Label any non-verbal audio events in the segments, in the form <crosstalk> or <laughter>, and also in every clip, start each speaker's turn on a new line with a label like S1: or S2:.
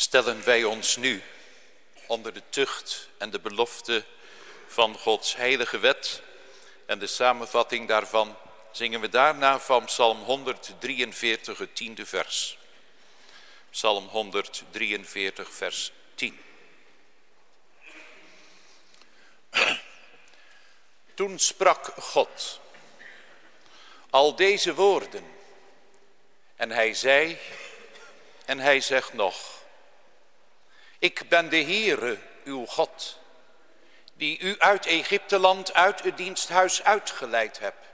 S1: stellen wij ons nu onder de tucht en de belofte van Gods heilige wet en de samenvatting daarvan zingen we daarna van Psalm 143, het tiende vers. Psalm 143, vers 10. <clears throat> Toen sprak God al deze woorden en hij zei en hij zegt nog ik ben de Heere, uw God, die u uit Egypteland, uit het diensthuis uitgeleid hebt.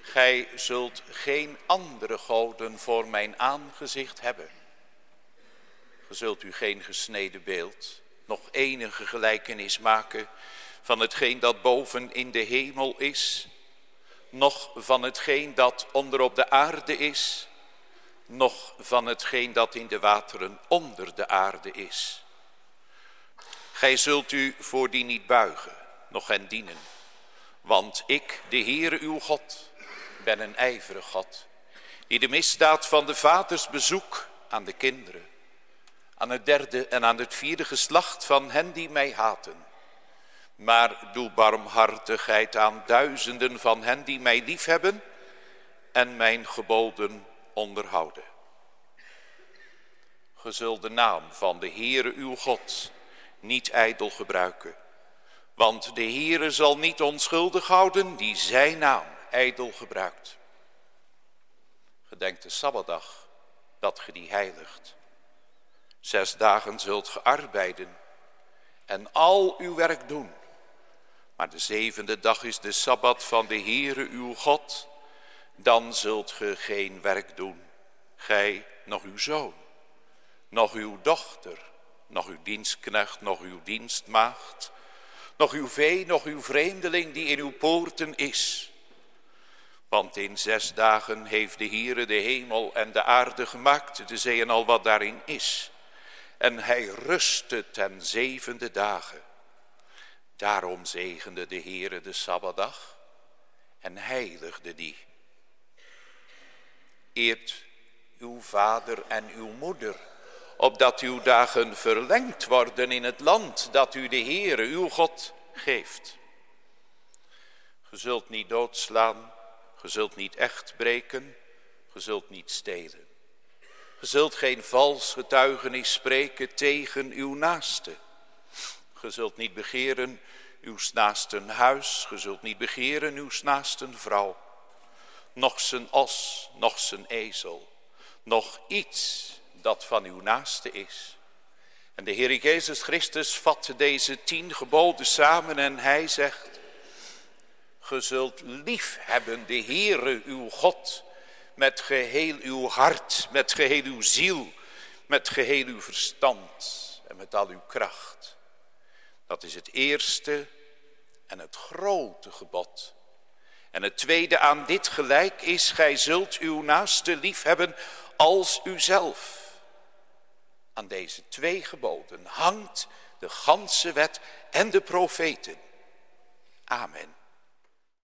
S1: Gij zult geen andere goden voor mijn aangezicht hebben. Ge zult u geen gesneden beeld, nog enige gelijkenis maken van hetgeen dat boven in de hemel is, nog van hetgeen dat onder op de aarde is, nog van hetgeen dat in de wateren onder de aarde is. Gij zult u voor die niet buigen, nog hen dienen. Want ik, de Heere uw God, ben een ijverig God, die de misdaad van de vaders bezoek aan de kinderen, aan het derde en aan het vierde geslacht van hen die mij haten. Maar doe barmhartigheid aan duizenden van hen die mij liefhebben en mijn geboden onderhouden. Ge zult de naam van de Heere uw God niet ijdel gebruiken. Want de Heere zal niet onschuldig houden die zijn naam ijdel gebruikt. Gedenk de Sabbatdag dat ge die heiligt. Zes dagen zult ge arbeiden en al uw werk doen. Maar de zevende dag is de Sabbat van de Heere uw God dan zult ge geen werk doen, gij nog uw zoon, nog uw dochter, nog uw dienstknecht, nog uw dienstmaagd, nog uw vee, nog uw vreemdeling die in uw poorten is. Want in zes dagen heeft de Heere de hemel en de aarde gemaakt, de zee en al wat daarin is. En hij rustte ten zevende dagen. Daarom zegende de Heere de Sabbatdag en heiligde die. Eert uw vader en uw moeder, opdat uw dagen verlengd worden in het land dat u de Heere, uw God, geeft. Ge zult niet doodslaan, ge zult niet echt breken, ge zult niet stelen. Ge zult geen vals getuigenis spreken tegen uw naaste. Ge zult niet begeren uw naasten huis, ge zult niet begeren uw naasten vrouw nog zijn os, nog zijn ezel, nog iets dat van uw naaste is. En de Heer Jezus Christus vat deze tien geboden samen en hij zegt, ge zult lief hebben de Heere uw God met geheel uw hart, met geheel uw ziel, met geheel uw verstand en met al uw kracht. Dat is het eerste en het grote gebod. En het tweede aan dit gelijk is, gij zult uw naaste lief hebben als uzelf. Aan deze twee geboden hangt de ganse wet en de profeten. Amen.